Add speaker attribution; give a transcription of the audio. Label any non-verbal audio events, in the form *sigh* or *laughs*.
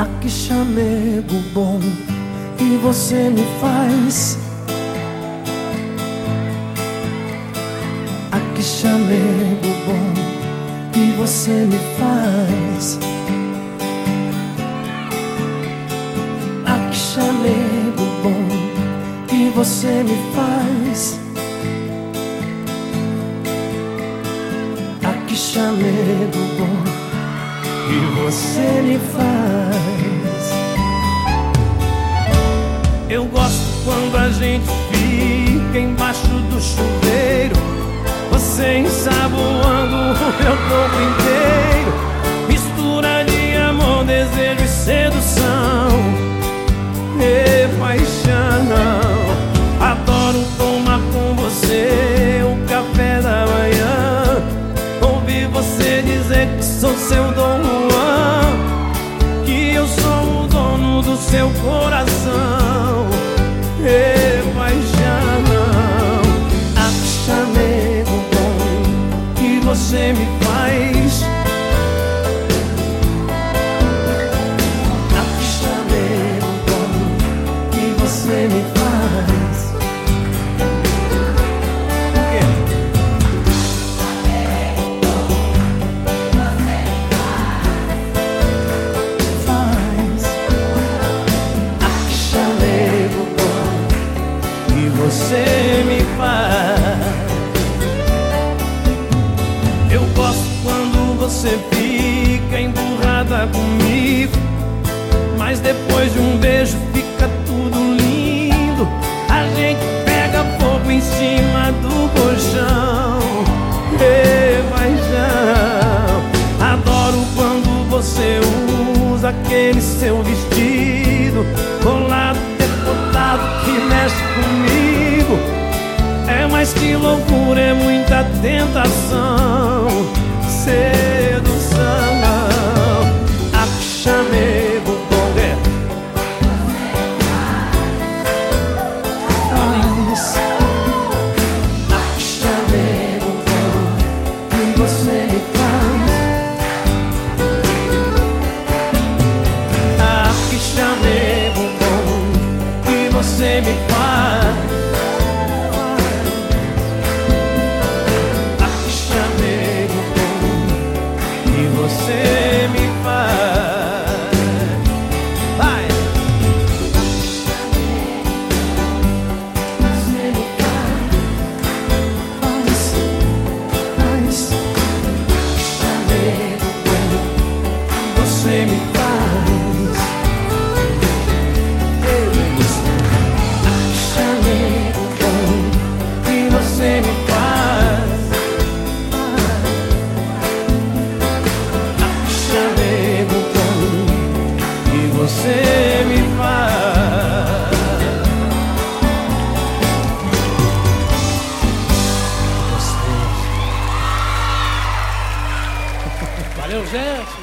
Speaker 1: Ah, que chamego bom que você me faz. Ah, que chamego bom que você me faz. Ah, que chamego bom que você me faz. Ah, que chamego bom que você me faz.
Speaker 2: Eu gosto quando a gente fica embaixo do chuveiro. Você ensaboando *laughs* o meu corpo inteiro. Mistura de amor, desejo e sedução. E paixão. Adoro tomar com você o café da manhã. Ouvir você dizer que sou seu Dom coração. E paixão.
Speaker 1: Que chamego bom que você me faz. Você me faz.
Speaker 2: Eu gosto quando você fica emburrada comigo, mas depois de um beijo fica tudo lindo. A gente pega fogo em cima do colchão. E paixão. Adoro quando você usa aquele seu vestido tentação, me
Speaker 1: faz. você me faz. Valeu, gente.